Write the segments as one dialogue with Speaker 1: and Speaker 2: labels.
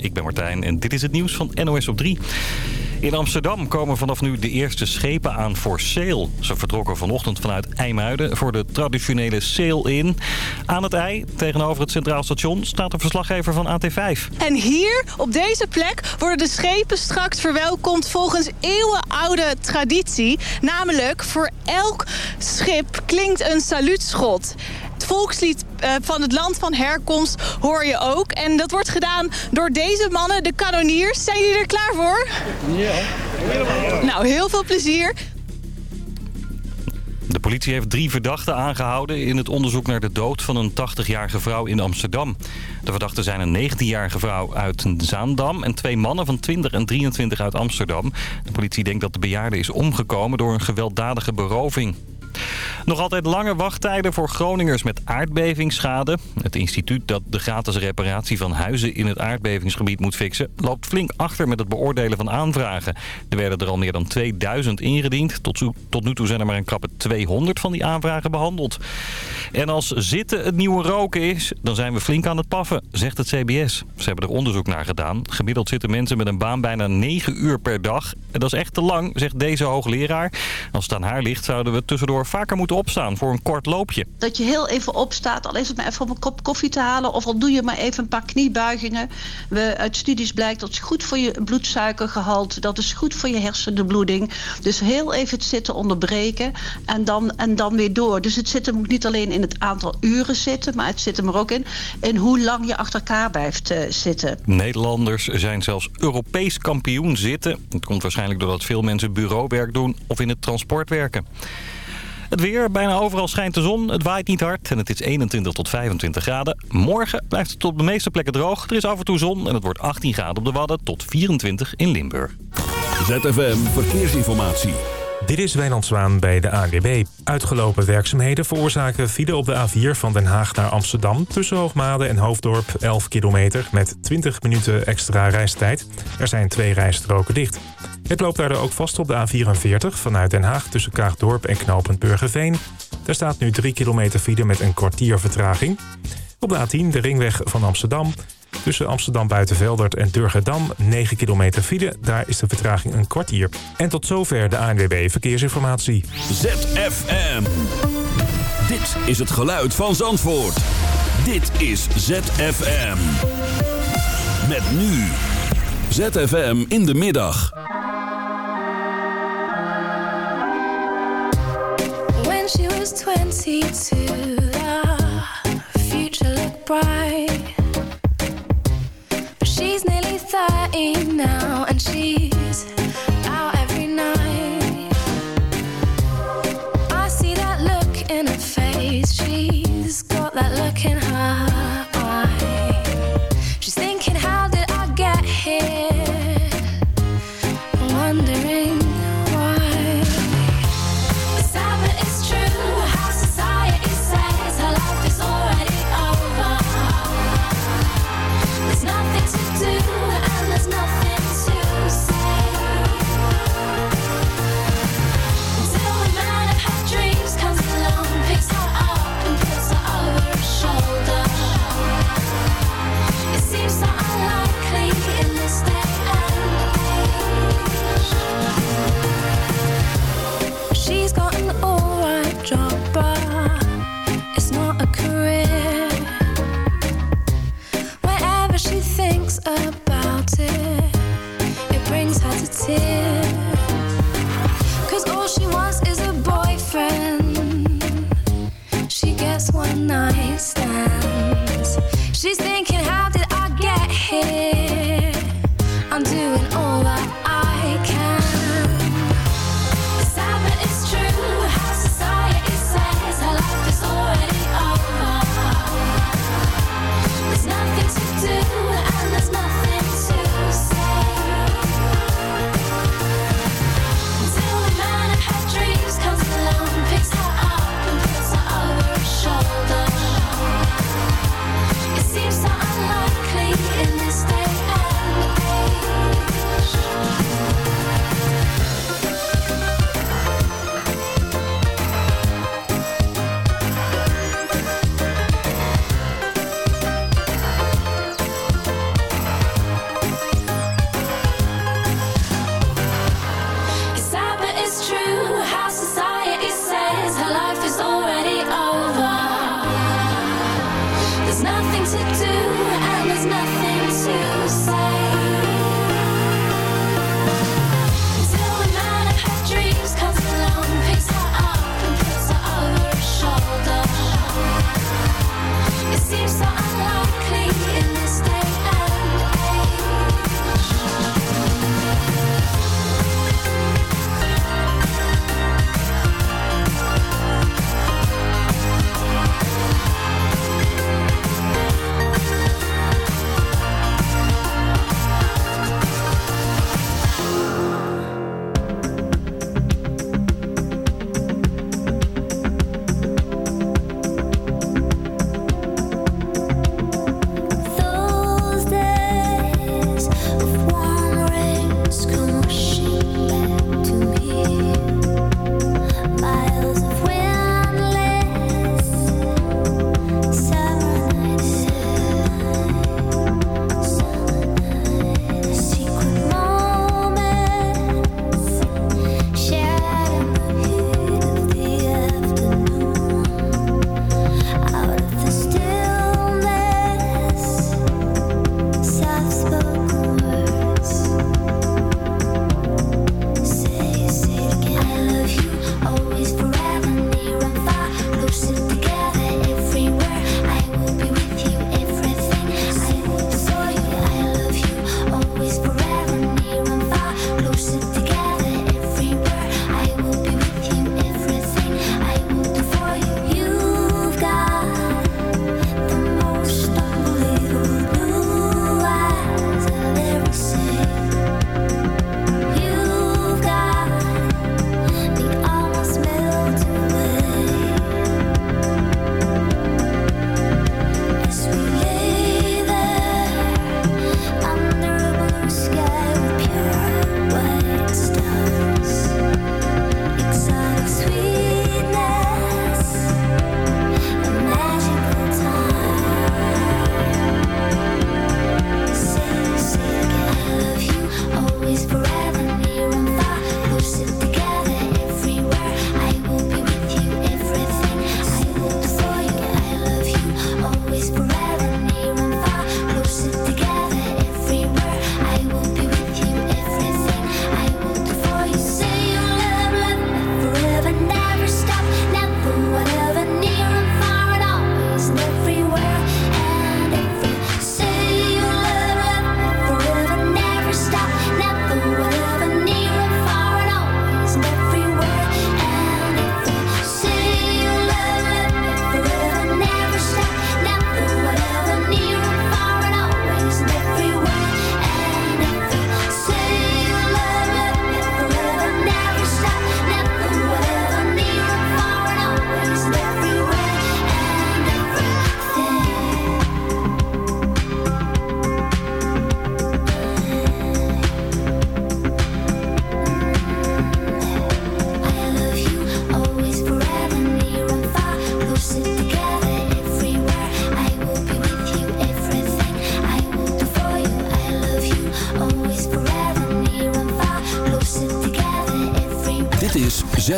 Speaker 1: Ik ben Martijn en dit is het nieuws van NOS op 3. In Amsterdam komen vanaf nu de eerste schepen aan voor sail. Ze vertrokken vanochtend vanuit IJmuiden voor de traditionele sail-in. Aan het ei, tegenover het Centraal Station, staat een verslaggever van AT5.
Speaker 2: En hier, op deze plek, worden de schepen straks verwelkomd volgens eeuwenoude traditie. Namelijk, voor elk schip klinkt een saluutschot. Het volkslied eh, van het land van herkomst hoor je ook. En dat wordt gedaan door deze mannen, de kanoniers. Zijn jullie er klaar voor? Ja. Nou, heel veel plezier.
Speaker 1: De politie heeft drie verdachten aangehouden in het onderzoek naar de dood van een 80-jarige vrouw in Amsterdam. De verdachten zijn een 19-jarige vrouw uit Zaandam en twee mannen van 20 en 23 uit Amsterdam. De politie denkt dat de bejaarde is omgekomen door een gewelddadige beroving. Nog altijd lange wachttijden voor Groningers met aardbevingsschade. Het instituut dat de gratis reparatie van huizen in het aardbevingsgebied moet fixen... loopt flink achter met het beoordelen van aanvragen. Er werden er al meer dan 2000 ingediend. Tot, nu toe zijn er maar een krappe 200 van die aanvragen behandeld. En als zitten het nieuwe roken is, dan zijn we flink aan het paffen, zegt het CBS. Ze hebben er onderzoek naar gedaan. Gemiddeld zitten mensen met een baan bijna 9 uur per dag. En dat is echt te lang, zegt deze hoogleraar. Als het aan haar ligt, zouden we tussendoor vaker moeten opstaan voor een kort loopje.
Speaker 3: Dat je heel even opstaat, al is het maar even om een kop koffie te halen... of al doe je maar even een paar kniebuigingen. We, uit studies blijkt dat is goed voor je bloedsuikergehalte... dat is goed voor je hersenbloeding. Dus heel even het zitten onderbreken en dan, en dan weer door. Dus het zit hem niet alleen in het aantal uren zitten... maar het zit hem er ook in, in hoe lang je achter elkaar blijft uh, zitten.
Speaker 1: Nederlanders zijn zelfs Europees kampioen zitten. Het komt waarschijnlijk doordat veel mensen bureauwerk doen of in het transport werken. Het weer, bijna overal schijnt de zon. Het waait niet hard en het is 21 tot 25 graden. Morgen blijft het op de meeste plekken droog. Er is af en toe zon en het wordt 18 graden op de Wadden tot 24 in Limburg.
Speaker 4: ZFM Verkeersinformatie.
Speaker 5: Dit is Wijnand Zwaan bij de ANWB. Uitgelopen werkzaamheden veroorzaken file op de A4 van Den Haag naar Amsterdam... tussen Hoogmade en Hoofddorp 11 kilometer met 20 minuten extra reistijd. Er zijn twee rijstroken dicht. Het loopt daardoor ook vast op de A44 vanuit Den Haag... tussen Kaagdorp en knooppunt Burgerveen. Daar staat nu 3 kilometer file met een kwartier vertraging. Op de A10 de ringweg van Amsterdam... Tussen Amsterdam Buitenveldert en Durgedam 9 kilometer file. Daar is de vertraging een kwartier. En tot zover de ANWB Verkeersinformatie.
Speaker 4: ZFM. Dit is het geluid van Zandvoort. Dit is ZFM. Met nu. ZFM in de middag.
Speaker 6: When she was 22, the future looked bright. 30 now and she's out every night. I see that look in her face. She's got that look in her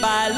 Speaker 4: by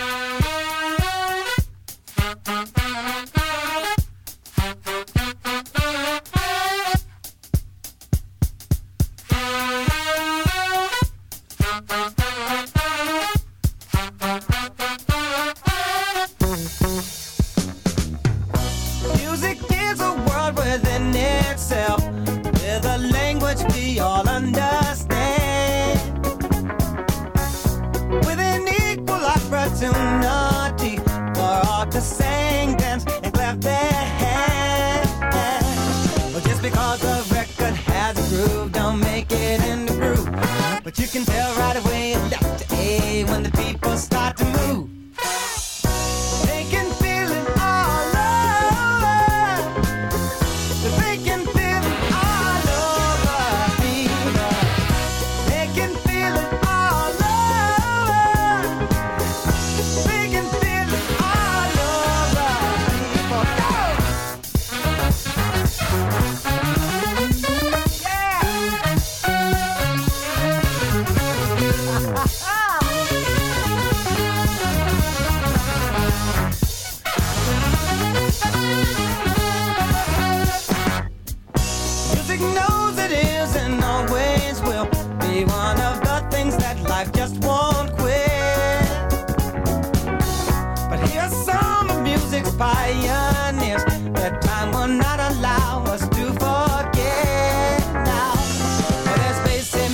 Speaker 7: that time will not allow us to forget now.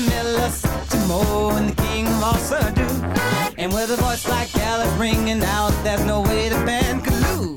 Speaker 7: Miller, and the King.
Speaker 8: And with a voice like Alice ringing out, there's no way the band could lose.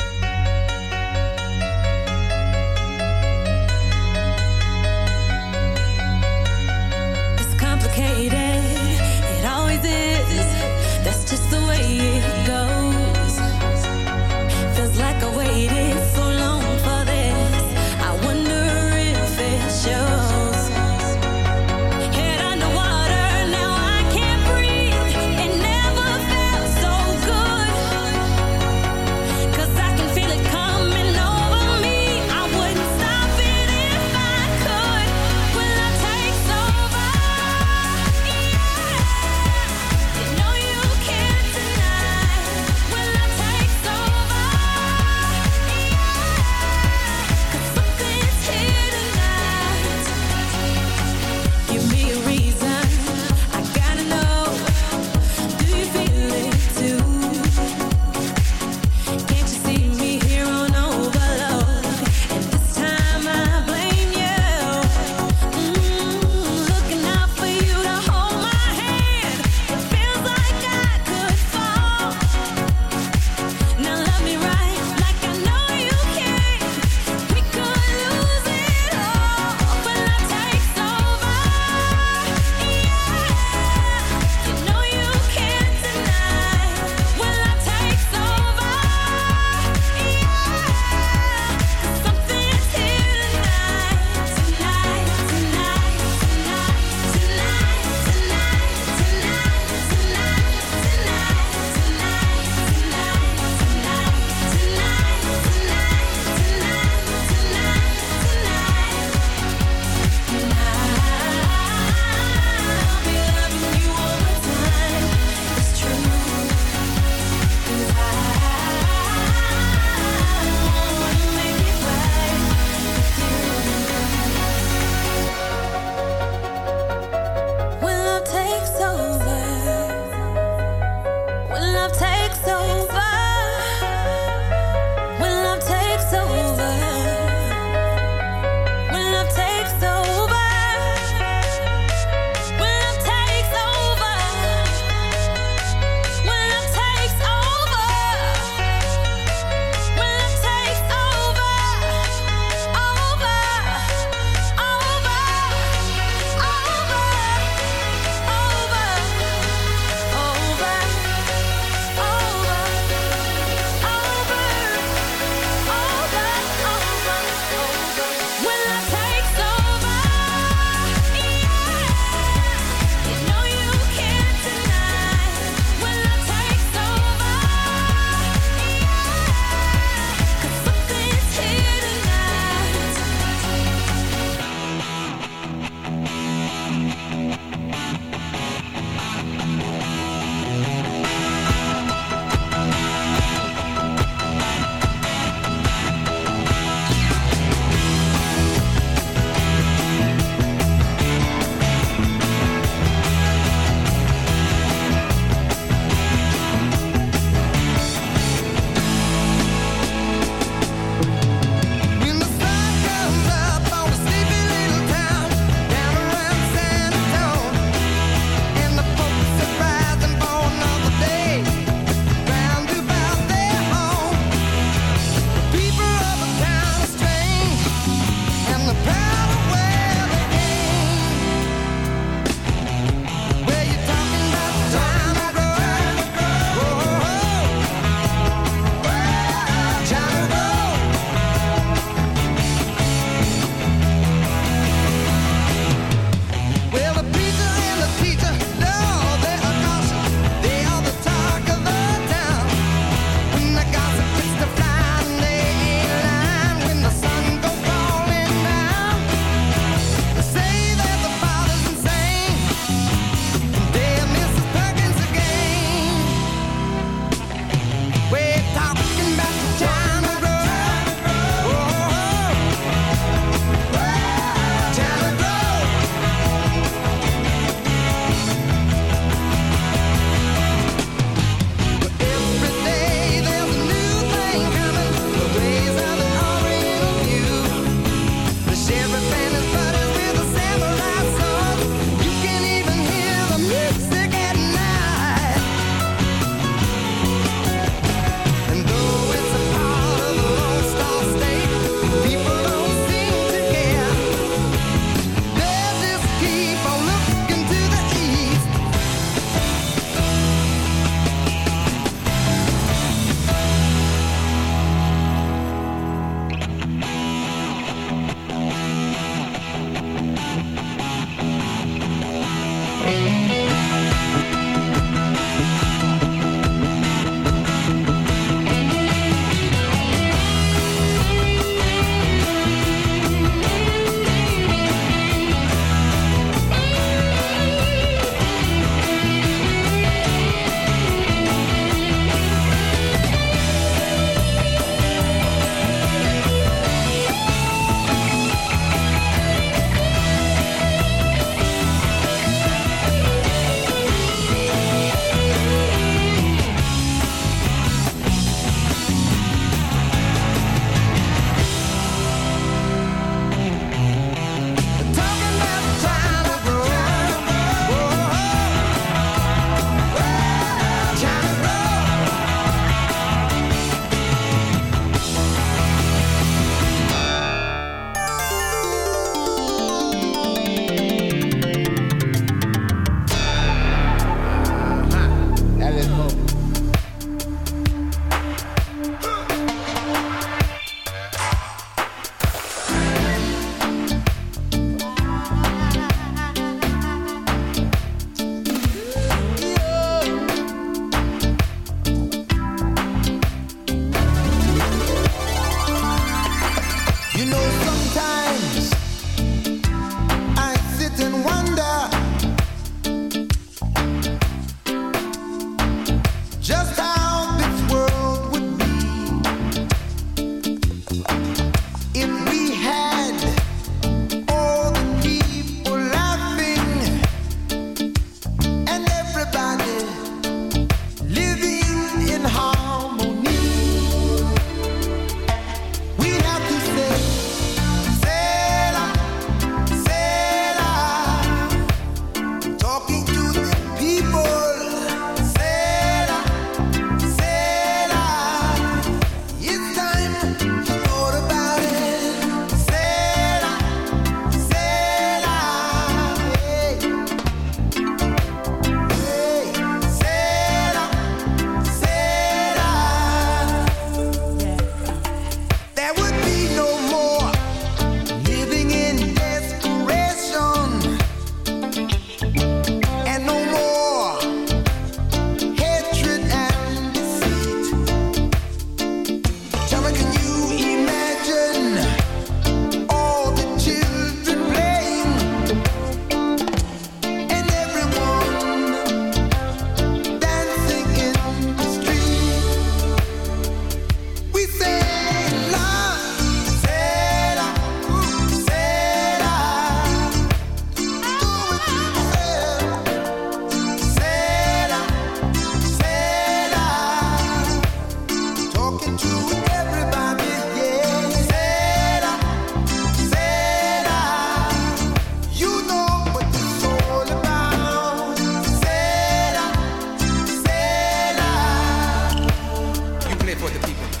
Speaker 9: for
Speaker 8: the people.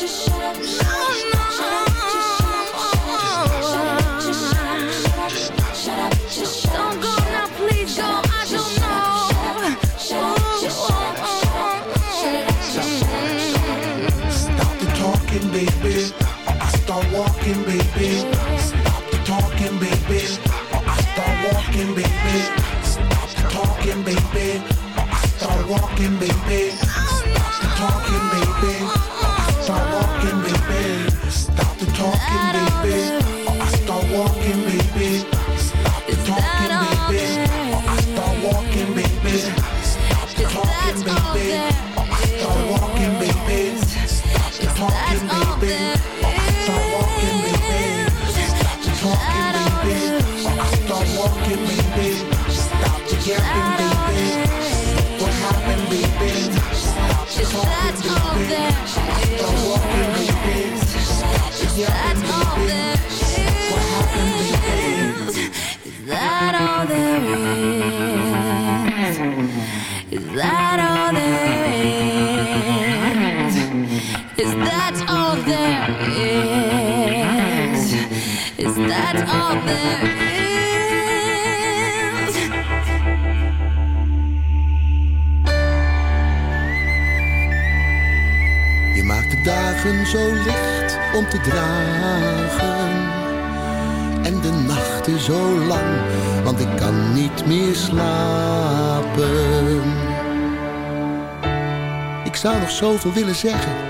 Speaker 6: your shadow. No, no,
Speaker 10: no. Talking, baby. Or I walking, baby. Stop talking, baby. Start walking, baby. Stop yapping, baby. What happened, baby? Stop talking, baby. Or I start walking, baby. Stop yapping, baby. What happened, baby?
Speaker 6: Is that all there is? Is that all there is? Is that is? Is that is?
Speaker 10: Je maakt de dagen zo licht om te dragen. En de nachten zo lang, want ik kan niet meer slapen. Ik zou nog zoveel willen zeggen,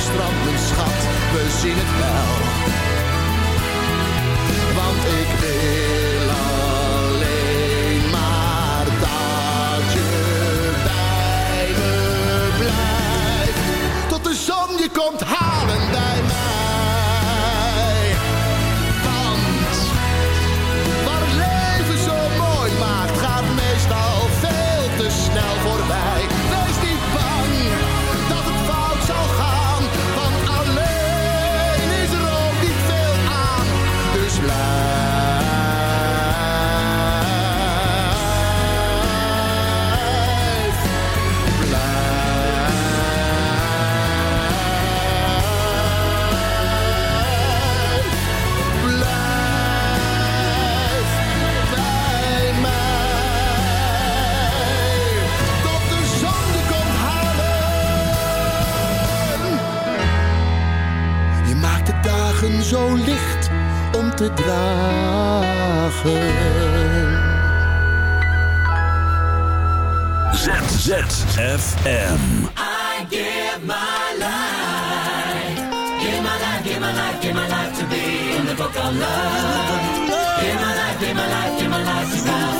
Speaker 10: strand, mijn schat, we zien het wel. Want ik wil leven zo licht om te dragen.
Speaker 4: ZZFM.
Speaker 11: I give my life. Give my life, give my life, give my life to be in the book of love. Give my life, give my life, give my life to
Speaker 4: God.